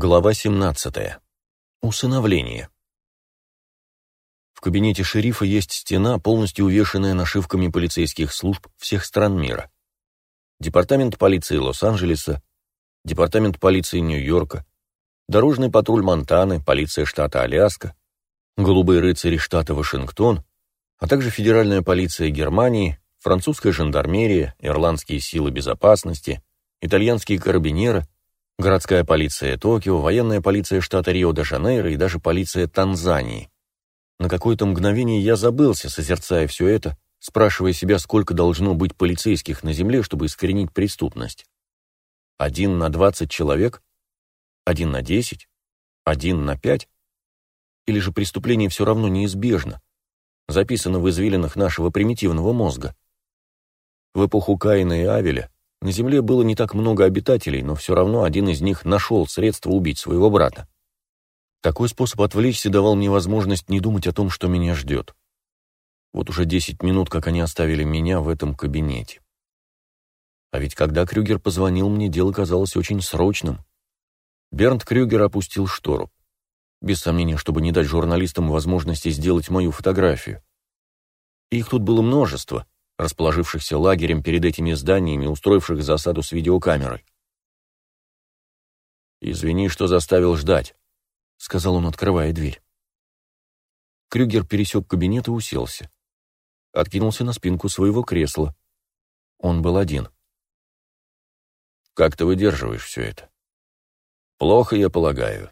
Глава 17. Усыновление. В кабинете шерифа есть стена, полностью увешанная нашивками полицейских служб всех стран мира. Департамент полиции Лос-Анджелеса, Департамент полиции Нью-Йорка, Дорожный патруль Монтаны, полиция штата Аляска, Голубые рыцари штата Вашингтон, а также Федеральная полиция Германии, французская жандармерия, ирландские силы безопасности, итальянские карабинеры – городская полиция Токио, военная полиция штата Рио-де-Жанейро и даже полиция Танзании. На какое-то мгновение я забылся, созерцая все это, спрашивая себя, сколько должно быть полицейских на земле, чтобы искоренить преступность. Один на двадцать человек? Один на десять? Один на пять? Или же преступление все равно неизбежно, записано в извилинах нашего примитивного мозга? В эпоху Каина и Авеля на Земле было не так много обитателей, но все равно один из них нашел средство убить своего брата. Такой способ отвлечься давал мне возможность не думать о том, что меня ждет. Вот уже десять минут, как они оставили меня в этом кабинете. А ведь когда Крюгер позвонил мне, дело казалось очень срочным. Бернт Крюгер опустил штору. Без сомнения, чтобы не дать журналистам возможности сделать мою фотографию. Их тут было множество — расположившихся лагерем перед этими зданиями, устроивших засаду с видеокамерой. «Извини, что заставил ждать», — сказал он, открывая дверь. Крюгер пересек кабинет и уселся. Откинулся на спинку своего кресла. Он был один. «Как ты выдерживаешь все это?» «Плохо, я полагаю.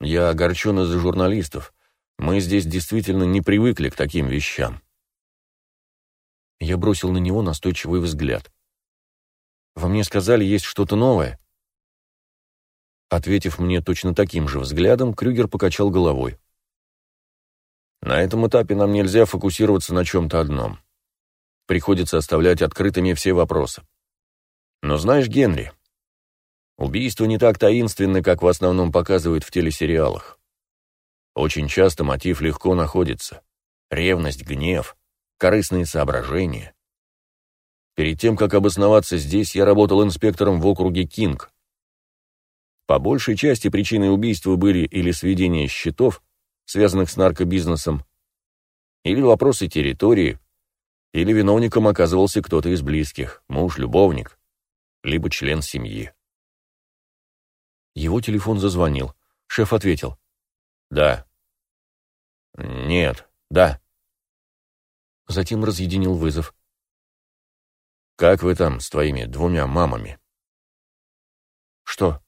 Я огорчен из-за журналистов. Мы здесь действительно не привыкли к таким вещам». Я бросил на него настойчивый взгляд. «Во мне сказали, есть что-то новое?» Ответив мне точно таким же взглядом, Крюгер покачал головой. «На этом этапе нам нельзя фокусироваться на чем-то одном. Приходится оставлять открытыми все вопросы. Но знаешь, Генри, убийство не так таинственно, как в основном показывают в телесериалах. Очень часто мотив легко находится. Ревность, гнев, корыстные соображения. Перед тем, как обосноваться здесь, я работал инспектором в округе Кинг. По большей части причиной убийства были или сведения счетов, связанных с наркобизнесом, или вопросы территории, или виновником оказывался кто-то из близких, муж, любовник, либо член семьи. Его телефон зазвонил. Шеф ответил. «Да». «Нет, да» затем разъединил вызов. «Как вы там с твоими двумя мамами?» «Что?»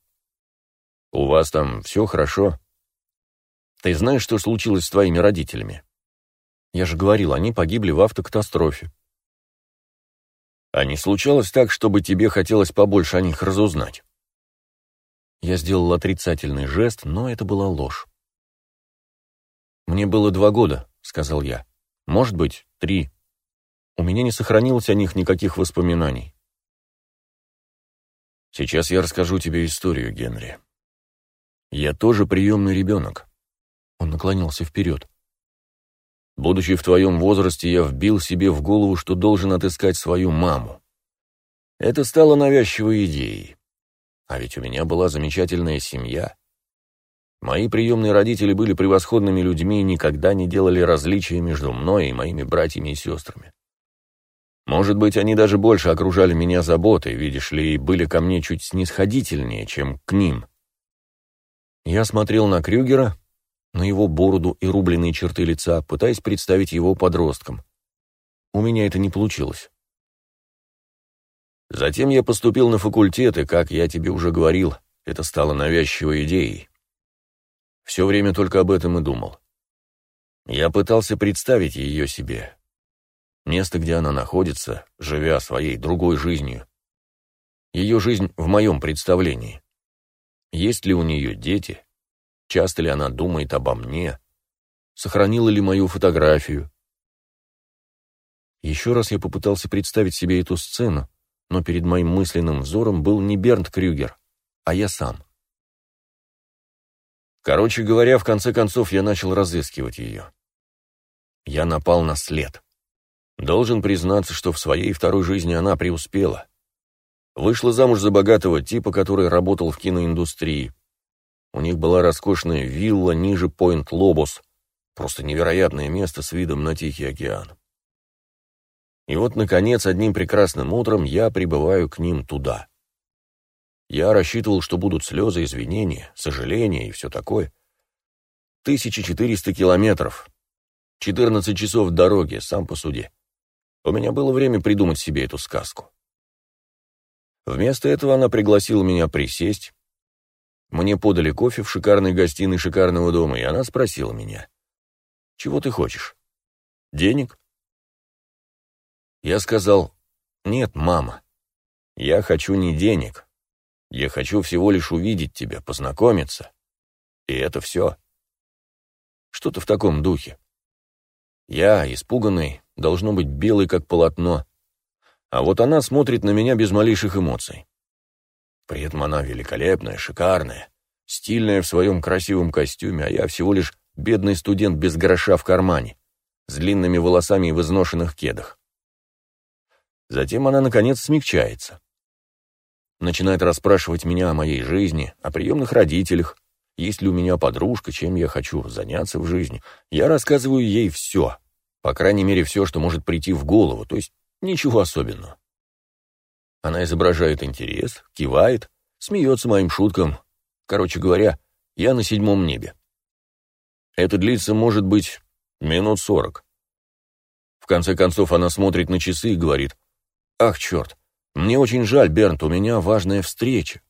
«У вас там все хорошо?» «Ты знаешь, что случилось с твоими родителями?» «Я же говорил, они погибли в автокатастрофе». «А не случалось так, чтобы тебе хотелось побольше о них разузнать?» Я сделал отрицательный жест, но это была ложь. «Мне было два года», — сказал я. Может быть, три. У меня не сохранилось о них никаких воспоминаний. Сейчас я расскажу тебе историю, Генри. Я тоже приемный ребенок. Он наклонился вперед. Будучи в твоем возрасте, я вбил себе в голову, что должен отыскать свою маму. Это стало навязчивой идеей. А ведь у меня была замечательная семья. Мои приемные родители были превосходными людьми и никогда не делали различия между мной и моими братьями и сестрами. Может быть, они даже больше окружали меня заботой, видишь ли, и были ко мне чуть снисходительнее, чем к ним. Я смотрел на Крюгера, на его бороду и рубленые черты лица, пытаясь представить его подростком. У меня это не получилось. Затем я поступил на факультет, и, как я тебе уже говорил, это стало навязчивой идеей. Все время только об этом и думал. Я пытался представить ее себе. Место, где она находится, живя своей другой жизнью. Ее жизнь в моем представлении. Есть ли у нее дети? Часто ли она думает обо мне? Сохранила ли мою фотографию? Еще раз я попытался представить себе эту сцену, но перед моим мысленным взором был не Бернт Крюгер, а я сам. Короче говоря, в конце концов я начал разыскивать ее. Я напал на след. Должен признаться, что в своей второй жизни она преуспела. Вышла замуж за богатого типа, который работал в киноиндустрии. У них была роскошная вилла ниже Пойнт-Лобос, просто невероятное место с видом на Тихий океан. И вот, наконец, одним прекрасным утром я прибываю к ним туда. Я рассчитывал, что будут слезы, извинения, сожаления и все такое. 1400 километров, 14 часов дороги, сам по суде. У меня было время придумать себе эту сказку. Вместо этого она пригласила меня присесть. Мне подали кофе в шикарной гостиной шикарного дома, и она спросила меня, «Чего ты хочешь? Денег?» Я сказал, «Нет, мама, я хочу не денег. Я хочу всего лишь увидеть тебя, познакомиться. И это все». Что-то в таком духе. Я, испуганный, должно быть белый как полотно, а вот она смотрит на меня без малейших эмоций. При этом она великолепная, шикарная, стильная в своем красивом костюме, а я всего лишь бедный студент без гроша в кармане, с длинными волосами и в изношенных кедах. Затем она, наконец, смягчается. Начинает расспрашивать меня о моей жизни, о приемных родителях, есть ли у меня подружка, чем я хочу заняться в жизни. Я рассказываю ей все, по крайней мере, все, что может прийти в голову, то есть ничего особенного. Она изображает интерес, кивает, смеется моим шуткам. Короче говоря, я на седьмом небе. Это длится, может быть, минут сорок. В конце концов, она смотрит на часы и говорит, «Ах, черт, мне очень жаль, Бернт, у меня важная встреча».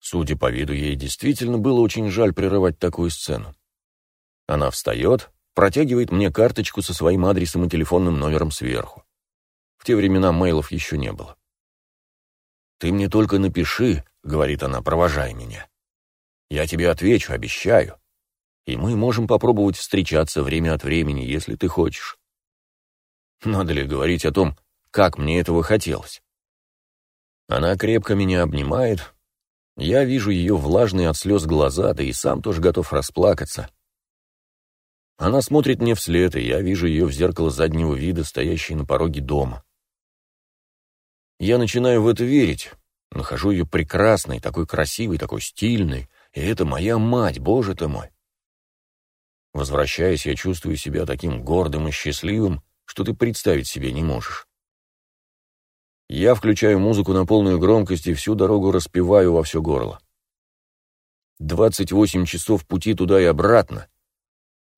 Судя по виду, ей действительно было очень жаль прерывать такую сцену. Она встает, протягивает мне карточку со своим адресом и телефонным номером сверху. В те времена мейлов еще не было. «Ты мне только напиши», — говорит она, провожая меня. «Я тебе отвечу, обещаю. И мы можем попробовать встречаться время от времени, если ты хочешь». Надо ли говорить о том, как мне этого хотелось. Она крепко меня обнимает. Я вижу ее влажные от слез глаза, да и сам тоже готов расплакаться. Она смотрит мне вслед, и я вижу ее в зеркало заднего вида, стоящей на пороге дома. Я начинаю в это верить, нахожу ее прекрасной, такой красивой, такой стильной, и это моя мать, боже ты мой. Возвращаясь, я чувствую себя таким гордым и счастливым, что ты представить себе не можешь. Я включаю музыку на полную громкость и всю дорогу распеваю во все горло. 28 часов пути туда и обратно.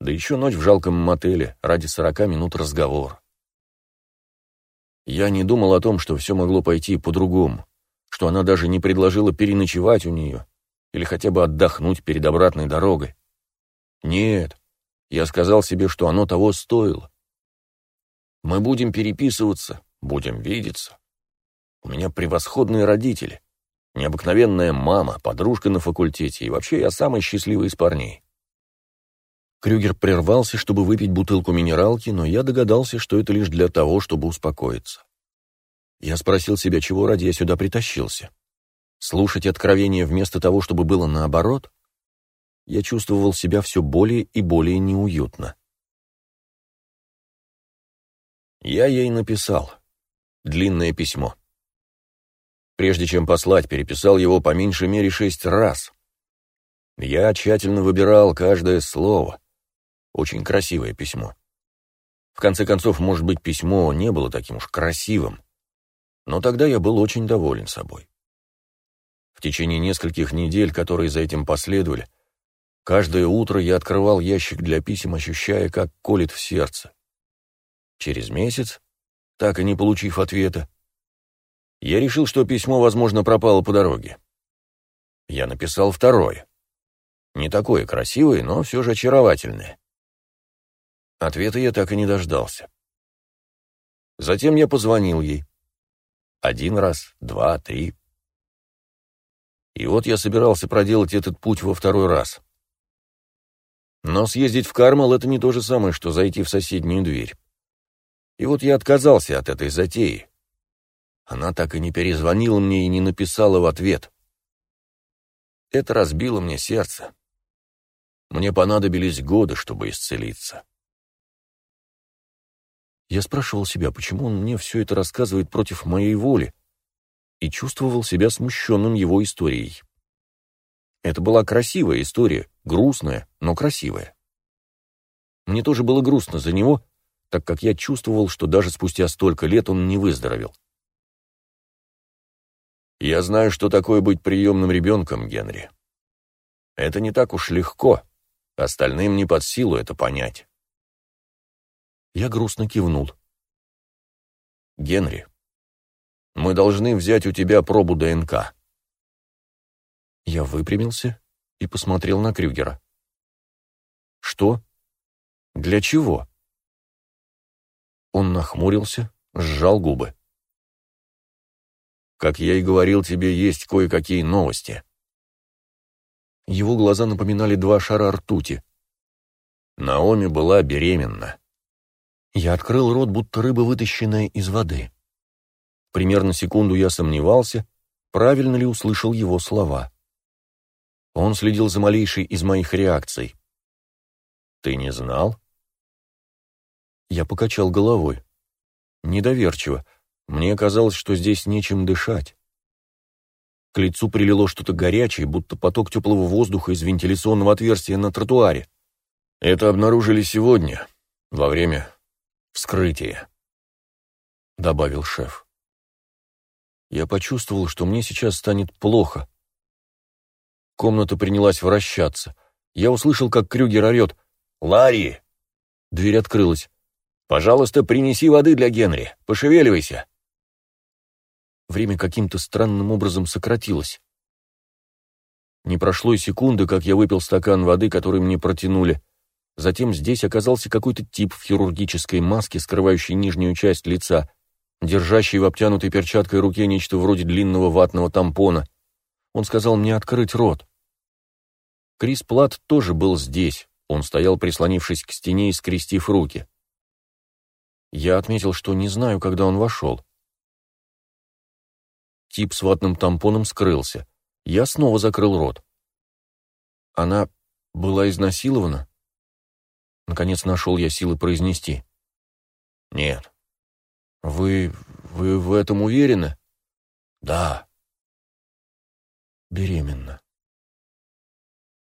Да еще ночь в жалком мотеле ради 40 минут разговора. Я не думал о том, что все могло пойти по-другому, что она даже не предложила переночевать у нее или хотя бы отдохнуть перед обратной дорогой. Нет, я сказал себе, что оно того стоило. Мы будем переписываться, будем видеться. У меня превосходные родители, необыкновенная мама, подружка на факультете, и вообще я самый счастливый из парней. Крюгер прервался, чтобы выпить бутылку минералки, но я догадался, что это лишь для того, чтобы успокоиться. Я спросил себя, чего ради я сюда притащился. Слушать откровения вместо того, чтобы было наоборот? Я чувствовал себя все более и более неуютно. Я ей написал. Длинное письмо. Прежде чем послать, переписал его по меньшей мере шесть раз. Я тщательно выбирал каждое слово. Очень красивое письмо. В конце концов, может быть, письмо не было таким уж красивым. Но тогда я был очень доволен собой. В течение нескольких недель, которые за этим последовали, каждое утро я открывал ящик для писем, ощущая, как колет в сердце. Через месяц, так и не получив ответа, я решил, что письмо, возможно, пропало по дороге. Я написал второе. Не такое красивое, но все же очаровательное. Ответа я так и не дождался. Затем я позвонил ей. Один раз, два, три. И вот я собирался проделать этот путь во второй раз. Но съездить в Кармал — это не то же самое, что зайти в соседнюю дверь. И вот я отказался от этой затеи. Она так и не перезвонила мне и не написала в ответ. Это разбило мне сердце. Мне понадобились годы, чтобы исцелиться. Я спрашивал себя, почему он мне все это рассказывает против моей воли, и чувствовал себя смущенным его историей. Это была красивая история, грустная, но красивая. Мне тоже было грустно за него, так как я чувствовал, что даже спустя столько лет он не выздоровел. Я знаю, что такое быть приемным ребенком, Генри. Это не так уж легко. Остальным не под силу это понять. Я грустно кивнул. Генри, мы должны взять у тебя пробу ДНК. Я выпрямился и посмотрел на Крюгера. Что? Для чего? Он нахмурился, сжал губы. Как я и говорил, тебе есть кое-какие новости. Его глаза напоминали два шара ртути. Наоми была беременна. Я открыл рот, будто рыба, вытащенная из воды. Примерно секунду я сомневался, правильно ли услышал его слова. Он следил за малейшей из моих реакций. «Ты не знал?» Я покачал головой. Недоверчиво. Мне казалось, что здесь нечем дышать. К лицу прилило что-то горячее, будто поток теплого воздуха из вентиляционного отверстия на тротуаре. Это обнаружили сегодня, во время вскрытия, — добавил шеф. Я почувствовал, что мне сейчас станет плохо. Комната принялась вращаться. Я услышал, как Крюгер орет «Ларри!». Дверь открылась. «Пожалуйста, принеси воды для Генри. Пошевеливайся!» Время каким-то странным образом сократилось. Не прошло и секунды, как я выпил стакан воды, который мне протянули. Затем здесь оказался какой-то тип в хирургической маске, скрывающей нижнюю часть лица, держащий в обтянутой перчаткой руке нечто вроде длинного ватного тампона. Он сказал мне открыть рот. Крис Плат тоже был здесь. Он стоял, прислонившись к стене и скрестив руки. Я отметил, что не знаю, когда он вошел. Тип с ватным тампоном скрылся. Я снова закрыл рот. Она была изнасилована? Наконец нашел я силы произнести. Нет. Вы... вы в этом уверены? Да. Беременна.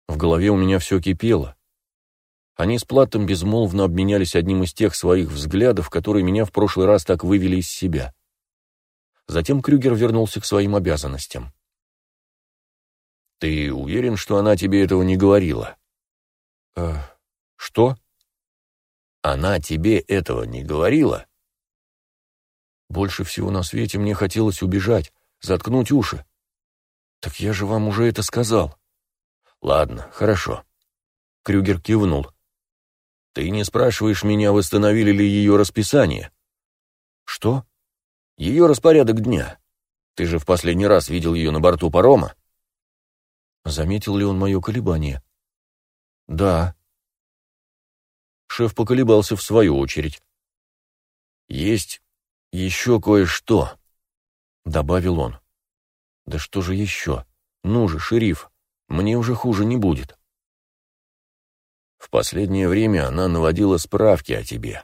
В голове у меня все кипело. Они с Платтом безмолвно обменялись одним из тех своих взглядов, которые меня в прошлый раз так вывели из себя. Затем Крюгер вернулся к своим обязанностям. «Ты уверен, что она тебе этого не говорила?» «Э, что?» «Она тебе этого не говорила?» Больше всего на свете мне хотелось убежать, заткнуть уши. «Так я же вам уже это сказал». «Ладно, хорошо». Крюгер кивнул. Ты не спрашиваешь меня, восстановили ли ее расписание? Что? Ее распорядок дня. Ты же в последний раз видел ее на борту парома. Заметил ли он мое колебание? Да. Шеф поколебался в свою очередь. Есть еще кое-что, добавил он. Да что же еще? Ну же, шериф, мне уже хуже не будет. В последнее время она наводила справки о тебе.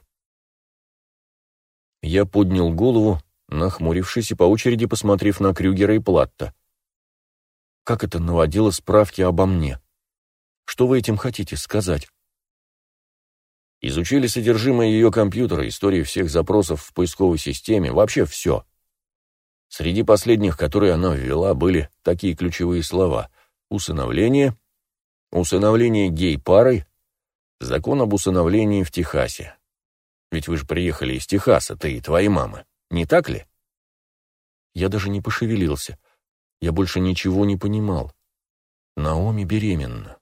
Я поднял голову, нахмурившись и по очереди посмотрев на Крюгера и Платта. Как это наводило справки обо мне? Что вы этим хотите сказать? Изучили содержимое ее компьютера, истории всех запросов в поисковой системе, вообще все. Среди последних, которые она ввела, были такие ключевые слова. Усыновление, усыновление гей-парой, Закон об усыновлении в Техасе. Ведь вы же приехали из Техаса, ты и твои мамы, не так ли? Я даже не пошевелился. Я больше ничего не понимал. Наоми беременна.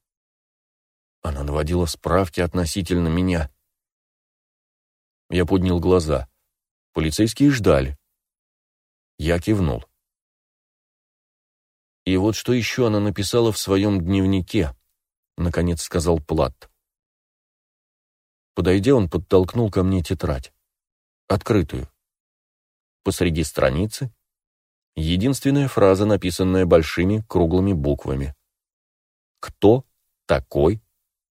Она наводила справки относительно меня. Я поднял глаза. Полицейские ждали. Я кивнул. И вот что еще она написала в своем дневнике, наконец сказал Платт. Подойдя, он подтолкнул ко мне тетрадь. Открытую. Посреди страницы единственная фраза, написанная большими круглыми буквами. «Кто такой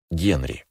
Генри?»